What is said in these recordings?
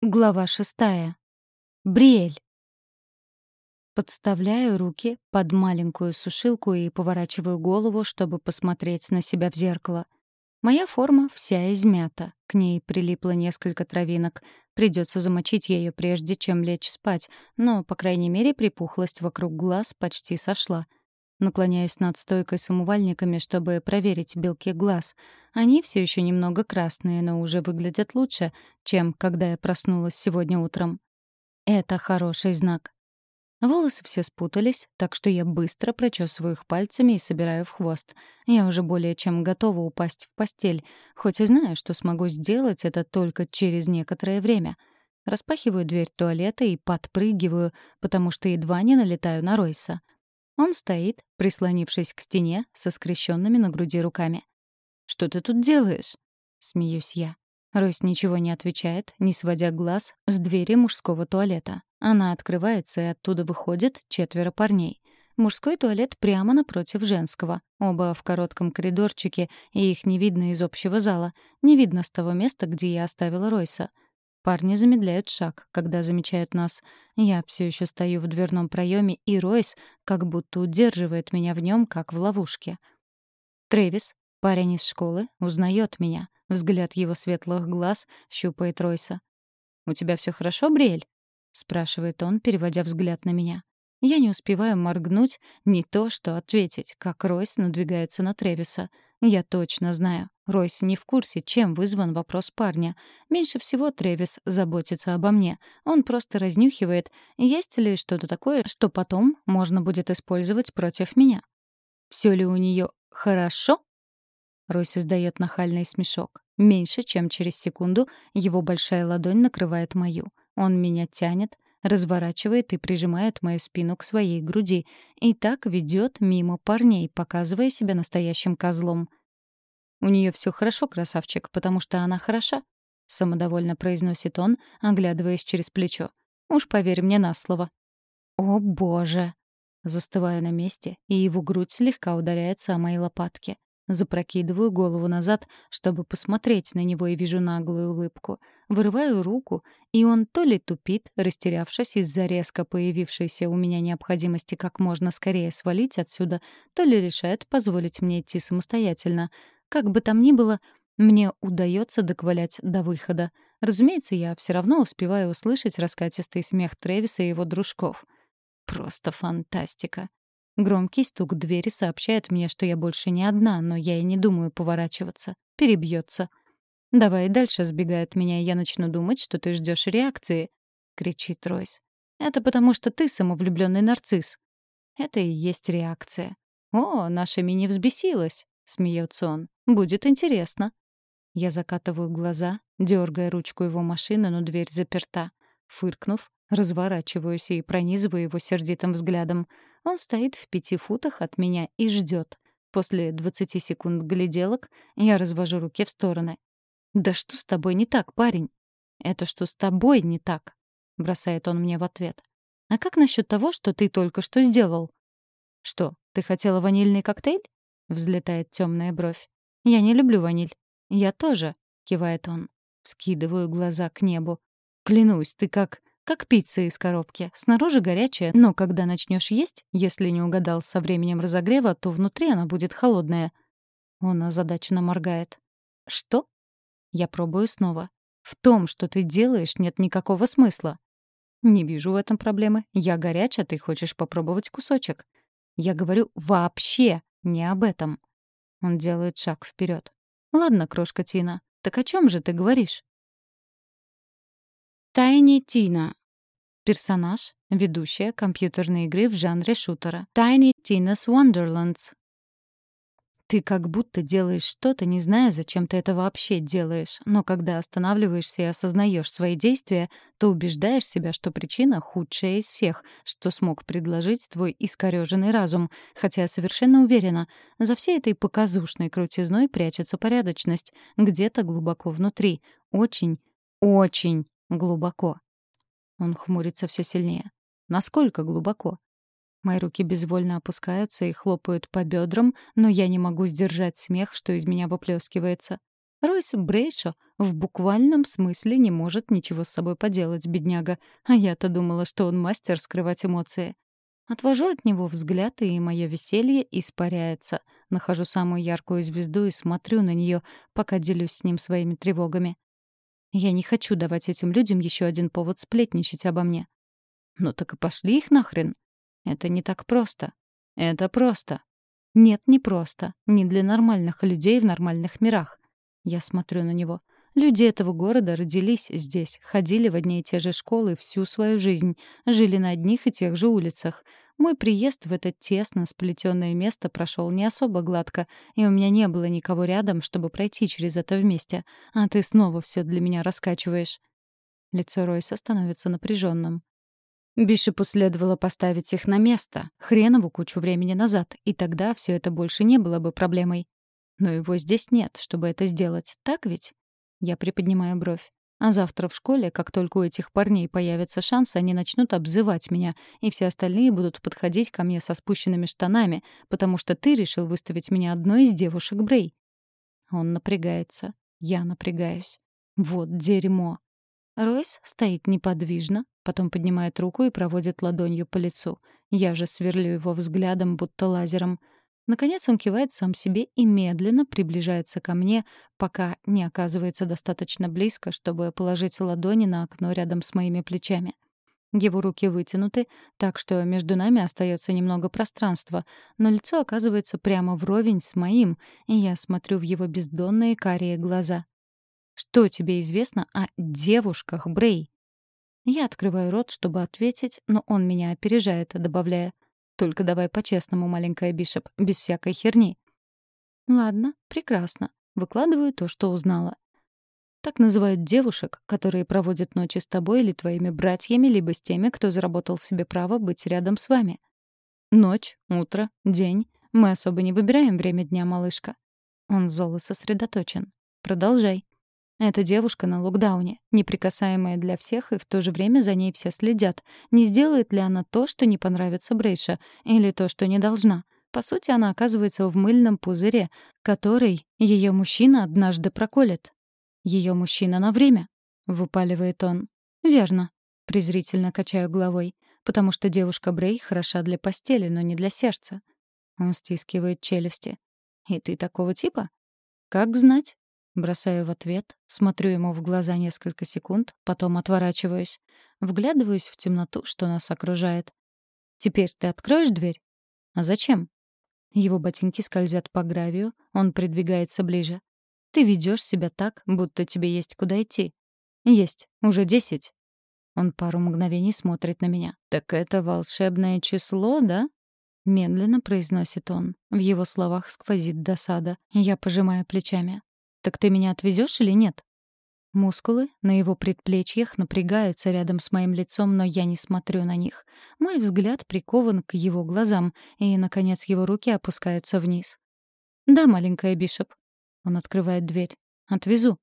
Глава шестая. Бриэль. Подставляю руки под маленькую сушилку и поворачиваю голову, чтобы посмотреть на себя в зеркало. Моя форма вся измята, к ней прилипло несколько травинок. Придется замочить ее прежде, чем лечь спать, но, по крайней мере, припухлость вокруг глаз почти сошла — Наклоняюсь над стойкой с умывальниками, чтобы проверить белки глаз. Они все еще немного красные, но уже выглядят лучше, чем когда я проснулась сегодня утром. Это хороший знак. Волосы все спутались, так что я быстро прочесываю их пальцами и собираю в хвост. Я уже более чем готова упасть в постель, хоть и знаю, что смогу сделать это только через некоторое время. Распахиваю дверь туалета и подпрыгиваю, потому что едва не налетаю на Ройса. Он стоит, прислонившись к стене, со скрещенными на груди руками. «Что ты тут делаешь?» — смеюсь я. Ройс ничего не отвечает, не сводя глаз с двери мужского туалета. Она открывается, и оттуда выходит четверо парней. Мужской туалет прямо напротив женского. Оба в коротком коридорчике, и их не видно из общего зала. Не видно с того места, где я оставила Ройса. Парни замедляют шаг, когда замечают нас. Я все еще стою в дверном проеме, и Ройс как будто удерживает меня в нем, как в ловушке. Трэвис, парень из школы, узнает меня. Взгляд его светлых глаз щупает Ройса. «У тебя все хорошо, Бриэль?» — спрашивает он, переводя взгляд на меня. Я не успеваю моргнуть, не то что ответить, как Ройс надвигается на Тревиса — я точно знаю. Ройс не в курсе, чем вызван вопрос парня. Меньше всего Трэвис заботится обо мне. Он просто разнюхивает, есть ли что-то такое, что потом можно будет использовать против меня. Все ли у нее хорошо? Ройс издает нахальный смешок. Меньше, чем через секунду, его большая ладонь накрывает мою. Он меня тянет, разворачивает и прижимает мою спину к своей груди, и так ведет мимо парней, показывая себя настоящим козлом. «У нее все хорошо, красавчик, потому что она хороша», — самодовольно произносит он, оглядываясь через плечо. «Уж поверь мне на слово». «О, боже!» Застываю на месте, и его грудь слегка ударяется о мои лопатки. Запрокидываю голову назад, чтобы посмотреть на него, и вижу наглую улыбку. Вырываю руку, и он то ли тупит, растерявшись из-за резко появившейся у меня необходимости как можно скорее свалить отсюда, то ли решает позволить мне идти самостоятельно. Как бы там ни было, мне удается доквалять до выхода. Разумеется, я все равно успеваю услышать раскатистый смех Трэвиса и его дружков. Просто фантастика. Громкий стук двери сообщает мне, что я больше не одна, но я и не думаю поворачиваться. Перебьется. «Давай дальше», — сбегает меня, и я начну думать, что ты ждешь реакции», — кричит Ройс. «Это потому, что ты самовлюбленный нарцисс». Это и есть реакция. «О, наша мини взбесилась», — смеется он. «Будет интересно». Я закатываю глаза, дергая ручку его машины, но дверь заперта. Фыркнув, разворачиваюсь и пронизываю его сердитым взглядом. Он стоит в пяти футах от меня и ждет. После 20 секунд гляделок я развожу руки в стороны. «Да что с тобой не так, парень?» «Это что с тобой не так?» — бросает он мне в ответ. «А как насчет того, что ты только что сделал?» «Что, ты хотела ванильный коктейль?» — взлетает темная бровь. «Я не люблю ваниль». «Я тоже», — кивает он. Скидываю глаза к небу. «Клянусь, ты как...» Как пицца из коробки. Снаружи горячая, но когда начнешь есть, если не угадал со временем разогрева, то внутри она будет холодная. Он озадаченно моргает. «Что?» Я пробую снова. «В том, что ты делаешь, нет никакого смысла». «Не вижу в этом проблемы. Я горячая, ты хочешь попробовать кусочек». Я говорю «вообще» не об этом. Он делает шаг вперед. «Ладно, крошка Тина, так о чем же ты говоришь?» Тайни Тина. Персонаж — ведущая компьютерной игры в жанре шутера. Tiny Tina's Wonderlands. Ты как будто делаешь что-то, не зная, зачем ты это вообще делаешь. Но когда останавливаешься и осознаешь свои действия, то убеждаешь себя, что причина худшая из всех, что смог предложить твой искорёженный разум. Хотя совершенно уверена, за всей этой показушной крутизной прячется порядочность. Где-то глубоко внутри. Очень, очень глубоко. Он хмурится все сильнее. Насколько глубоко? Мои руки безвольно опускаются и хлопают по бедрам, но я не могу сдержать смех, что из меня выплескивается. Ройс Брейшо в буквальном смысле не может ничего с собой поделать, бедняга. А я-то думала, что он мастер скрывать эмоции. Отвожу от него взгляд, и мое веселье испаряется. Нахожу самую яркую звезду и смотрю на нее, пока делюсь с ним своими тревогами. Я не хочу давать этим людям еще один повод сплетничать обо мне. Ну так и пошли их нахрен. Это не так просто. Это просто. Нет, не просто. Не для нормальных людей в нормальных мирах. Я смотрю на него. Люди этого города родились здесь, ходили в одни и те же школы всю свою жизнь, жили на одних и тех же улицах. Мой приезд в это тесно сплетенное место прошел не особо гладко, и у меня не было никого рядом, чтобы пройти через это вместе. А ты снова все для меня раскачиваешь. Лицо Ройса становится напряженным. Бишепу следовало поставить их на место, хренову кучу времени назад, и тогда все это больше не было бы проблемой. Но его здесь нет, чтобы это сделать, так ведь? Я приподнимаю бровь. А завтра в школе, как только у этих парней появится шанс, они начнут обзывать меня, и все остальные будут подходить ко мне со спущенными штанами, потому что ты решил выставить меня одной из девушек Брей. Он напрягается. Я напрягаюсь. Вот дерьмо. Ройс стоит неподвижно, потом поднимает руку и проводит ладонью по лицу. Я же сверлю его взглядом, будто лазером — Наконец он кивает сам себе и медленно приближается ко мне, пока не оказывается достаточно близко, чтобы положить ладони на окно рядом с моими плечами. Его руки вытянуты, так что между нами остается немного пространства, но лицо оказывается прямо вровень с моим, и я смотрю в его бездонные карие глаза. «Что тебе известно о девушках, Брей?» Я открываю рот, чтобы ответить, но он меня опережает, добавляя — только давай по-честному, маленькая Бишоп, без всякой херни. Ладно, прекрасно. Выкладываю то, что узнала. Так называют девушек, которые проводят ночи с тобой или твоими братьями, либо с теми, кто заработал себе право быть рядом с вами. Ночь, утро, день. Мы особо не выбираем время дня, малышка. Он зол сосредоточен. Продолжай. Эта девушка на локдауне, неприкасаемая для всех, и в то же время за ней все следят. Не сделает ли она то, что не понравится Брейша, или то, что не должна? По сути, она оказывается в мыльном пузыре, который ее мужчина однажды проколет. Ее мужчина на время, выпаливает он. Верно, презрительно качаю головой, потому что девушка Брей хороша для постели, но не для сердца. Он стискивает челюсти. И ты такого типа? Как знать? Бросаю в ответ, смотрю ему в глаза несколько секунд, потом отворачиваюсь. Вглядываюсь в темноту, что нас окружает. «Теперь ты откроешь дверь?» «А зачем?» Его ботинки скользят по гравию, он придвигается ближе. «Ты ведешь себя так, будто тебе есть куда идти». «Есть. Уже десять». Он пару мгновений смотрит на меня. «Так это волшебное число, да?» Медленно произносит он. В его словах сквозит досада. Я пожимаю плечами. «Так ты меня отвезешь или нет?» Мускулы на его предплечьях напрягаются рядом с моим лицом, но я не смотрю на них. Мой взгляд прикован к его глазам, и, наконец, его руки опускаются вниз. «Да, маленькая Бишоп». Он открывает дверь. «Отвезу».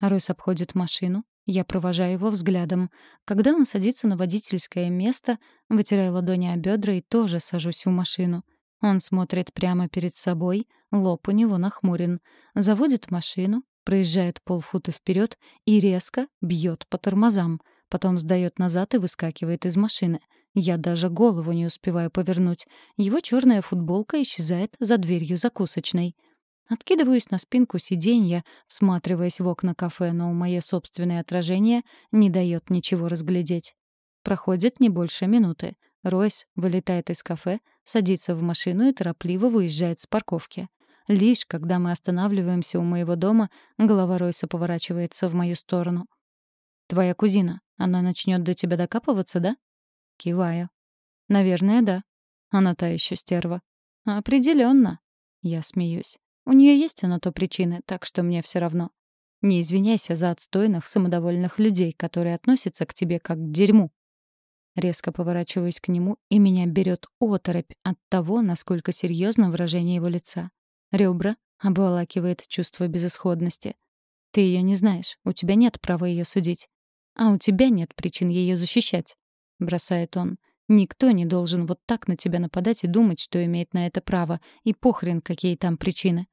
Ройс обходит машину. Я провожаю его взглядом. Когда он садится на водительское место, вытираю ладони о бедра и тоже сажусь в машину. Он смотрит прямо перед собой, лоб у него нахмурен. Заводит машину, проезжает полфута вперед и резко бьет по тормозам. Потом сдает назад и выскакивает из машины. Я даже голову не успеваю повернуть. Его черная футболка исчезает за дверью закусочной. Откидываюсь на спинку сиденья, всматриваясь в окна кафе, но мое собственное отражение не дает ничего разглядеть. Проходит не больше минуты. Ройс вылетает из кафе, садится в машину и торопливо выезжает с парковки. Лишь когда мы останавливаемся у моего дома, голова Ройса поворачивается в мою сторону. «Твоя кузина, она начнет до тебя докапываться, да?» Киваю. «Наверное, да. Она та еще стерва». Определенно. Я смеюсь. У нее есть на то причины, так что мне все равно. Не извиняйся за отстойных, самодовольных людей, которые относятся к тебе как к дерьму. Резко поворачиваюсь к нему, и меня берет оторопь от того, насколько серьезно выражение его лица. Ребра обволакивает чувство безысходности. Ты ее не знаешь, у тебя нет права ее судить. А у тебя нет причин ее защищать, бросает он. Никто не должен вот так на тебя нападать и думать, что имеет на это право, и похрен, какие там причины.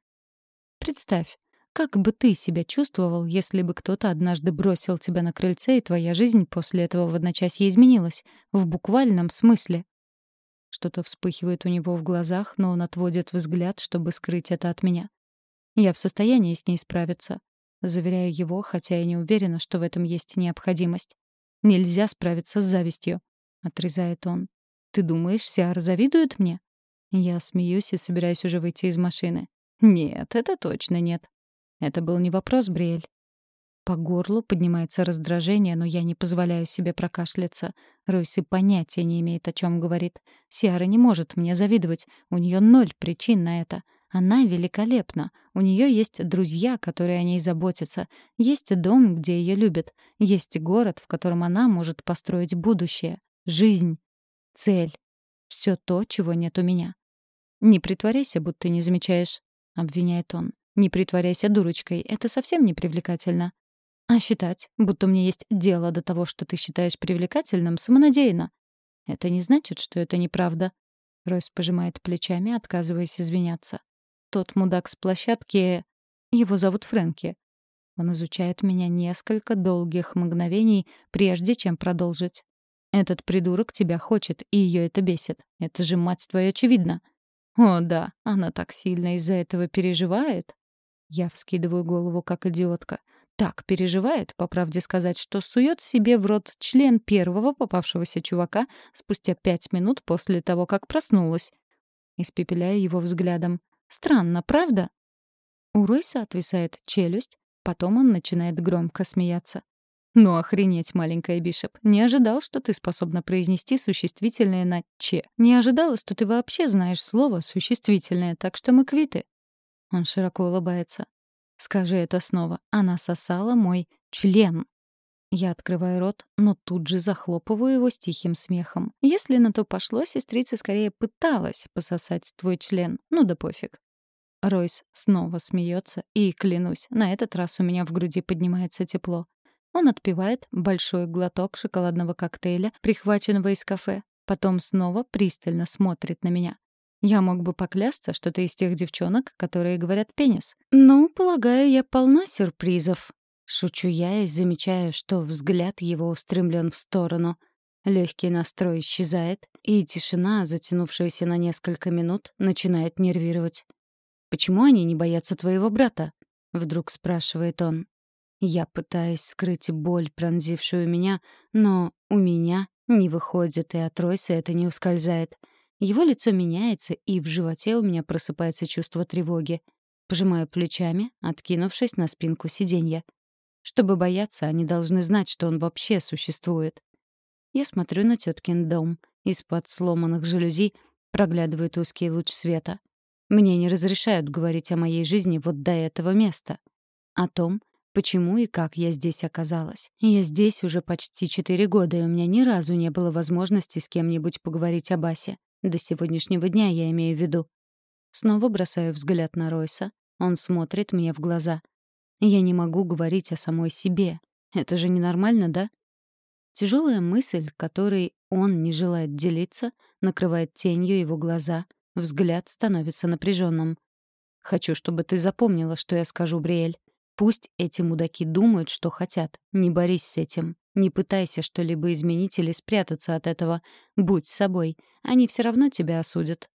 Представь, Как бы ты себя чувствовал, если бы кто-то однажды бросил тебя на крыльце, и твоя жизнь после этого в одночасье изменилась? В буквальном смысле. Что-то вспыхивает у него в глазах, но он отводит взгляд, чтобы скрыть это от меня. Я в состоянии с ней справиться. Заверяю его, хотя и не уверена, что в этом есть необходимость. Нельзя справиться с завистью, отрезает он. Ты думаешь, Сиар завидует мне? Я смеюсь и собираюсь уже выйти из машины. Нет, это точно нет. Это был не вопрос, Бриэль. По горлу поднимается раздражение, но я не позволяю себе прокашляться. Ройс и понятия не имеет, о чем говорит. Сиара не может мне завидовать. У нее ноль причин на это. Она великолепна. У нее есть друзья, которые о ней заботятся. Есть дом, где ее любят. Есть город, в котором она может построить будущее. Жизнь. Цель. Все то, чего нет у меня. «Не притворяйся, будто не замечаешь», — обвиняет он. «Не притворяйся дурочкой. Это совсем не привлекательно. А считать, будто мне есть дело до того, что ты считаешь привлекательным, самонадеянно. Это не значит, что это неправда». Ройс пожимает плечами, отказываясь извиняться. Тот мудак с площадки... Его зовут Фрэнки. Он изучает меня несколько долгих мгновений, прежде чем продолжить. Этот придурок тебя хочет, и ее это бесит. Это же, мать твою, очевидно. О, да, она так сильно из-за этого переживает. Я вскидываю голову, как идиотка. Так переживает, по правде сказать, что сует себе в рот член первого попавшегося чувака спустя пять минут после того, как проснулась. Испепеляю его взглядом. Странно, правда? У Ройса отвисает челюсть, потом он начинает громко смеяться. «Ну охренеть, маленькая Бишоп. Не ожидал, что ты способна произнести существительное на «че». Не ожидала, что ты вообще знаешь слово «существительное», так что мы квиты». Он широко улыбается. «Скажи это снова. Она сосала мой член». Я открываю рот, но тут же захлопываю его с тихим смехом. Если на то пошло, сестрица скорее пыталась пососать твой член. Ну да пофиг. Ройс снова смеется, и, клянусь, на этот раз у меня в груди поднимается тепло. Он отпивает большой глоток шоколадного коктейля, прихваченного из кафе, потом снова пристально смотрит на меня. Я мог бы поклясться, что ты из тех девчонок, которые говорят «пенис». Ну, полагаю, я полна сюрпризов. Шучу я и замечаю, что взгляд его устремлен в сторону. Легкий настрой исчезает, и тишина, затянувшаяся на несколько минут, начинает нервировать. «Почему они не боятся твоего брата?» — вдруг спрашивает он. Я пытаюсь скрыть боль, пронзившую меня, но у меня не выходит, и от Ройса это не ускользает. Его лицо меняется, и в животе у меня просыпается чувство тревоги. Пожимаю плечами, откинувшись на спинку сиденья. Чтобы бояться, они должны знать, что он вообще существует. Я смотрю на теткин дом. Из-под сломанных жалюзи проглядывает узкий луч света. Мне не разрешают говорить о моей жизни вот до этого места. О том, почему и как я здесь оказалась. Я здесь уже почти четыре года, и у меня ни разу не было возможности с кем-нибудь поговорить об Асе. До сегодняшнего дня я имею в виду. Снова бросаю взгляд на Ройса. Он смотрит мне в глаза. Я не могу говорить о самой себе. Это же ненормально, да? Тяжелая мысль, которой он не желает делиться, накрывает тенью его глаза. Взгляд становится напряженным. «Хочу, чтобы ты запомнила, что я скажу, Бриэль. Пусть эти мудаки думают, что хотят. Не борись с этим. Не пытайся что-либо изменить или спрятаться от этого. Будь собой. Они все равно тебя осудят.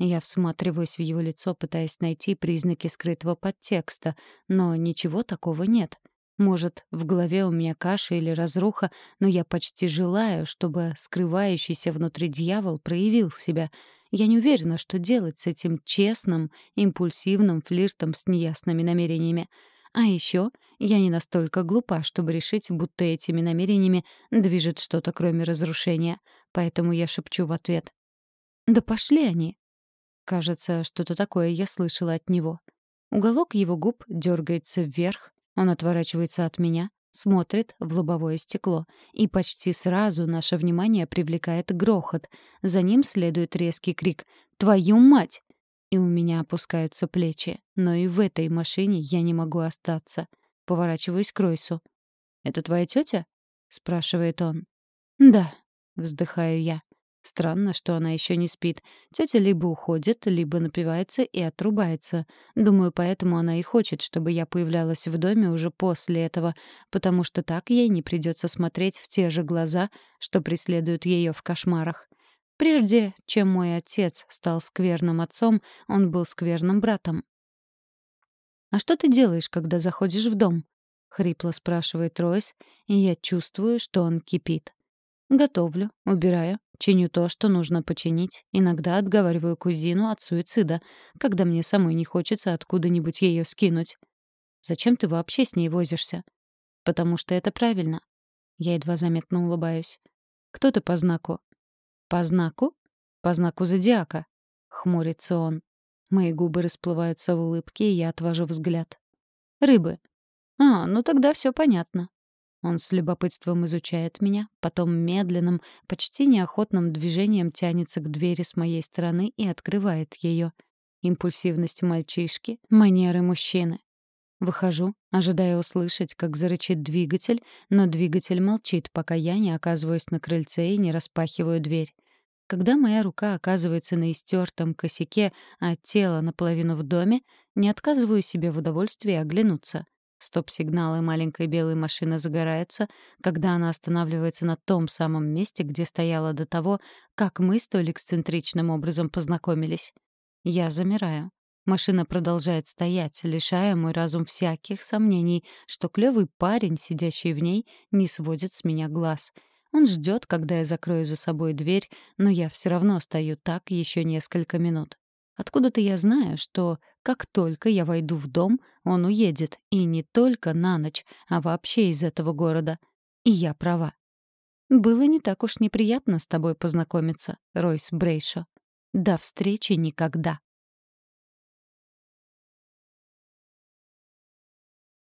Я всматриваюсь в его лицо, пытаясь найти признаки скрытого подтекста, но ничего такого нет. Может, в голове у меня каша или разруха, но я почти желаю, чтобы скрывающийся внутри дьявол проявил себя — я не уверена, что делать с этим честным, импульсивным флиртом с неясными намерениями. А еще я не настолько глупа, чтобы решить, будто этими намерениями движет что-то, кроме разрушения. Поэтому я шепчу в ответ. «Да пошли они!» Кажется, что-то такое я слышала от него. Уголок его губ дергается вверх, он отворачивается от меня, смотрит в лобовое стекло, и почти сразу наше внимание привлекает грохот. За ним следует резкий крик «Твою мать!» И у меня опускаются плечи. Но и в этой машине я не могу остаться. Поворачиваюсь к Ройсу. «Это твоя тетя?» — спрашивает он. «Да», — вздыхаю я. Странно, что она еще не спит. Тетя либо уходит, либо напивается и отрубается. Думаю, поэтому она и хочет, чтобы я появлялась в доме уже после этого, потому что так ей не придется смотреть в те же глаза, что преследуют ее в кошмарах. Прежде чем мой отец стал скверным отцом, он был скверным братом. «А что ты делаешь, когда заходишь в дом?» — хрипло спрашивает Ройс, и я чувствую, что он кипит. Готовлю, убираю, чиню то, что нужно починить. Иногда отговариваю кузину от суицида, когда мне самой не хочется откуда-нибудь ее скинуть. Зачем ты вообще с ней возишься? Потому что это правильно. Я едва заметно улыбаюсь. Кто ты по знаку? По знаку? По знаку зодиака. Хмурится он. Мои губы расплываются в улыбке, и я отвожу взгляд. Рыбы. А, ну тогда все понятно. Он с любопытством изучает меня, потом медленным, почти неохотным движением тянется к двери с моей стороны и открывает ее. Импульсивность мальчишки, манеры мужчины. Выхожу, ожидая услышать, как зарычит двигатель, но двигатель молчит, пока я не оказываюсь на крыльце и не распахиваю дверь. Когда моя рука оказывается на истертом косяке, а тело наполовину в доме, не отказываю себе в удовольствии оглянуться — Стоп-сигналы маленькой белой машины загораются, когда она останавливается на том самом месте, где стояла до того, как мы столь эксцентричным образом познакомились. Я замираю. Машина продолжает стоять, лишая мой разум всяких сомнений, что клёвый парень, сидящий в ней, не сводит с меня глаз. Он ждет, когда я закрою за собой дверь, но я все равно стою так еще несколько минут. Откуда-то я знаю, что как только я войду в дом, он уедет, и не только на ночь, а вообще из этого города. И я права. Было не так уж неприятно с тобой познакомиться, Ройс Брейшо. До встречи никогда.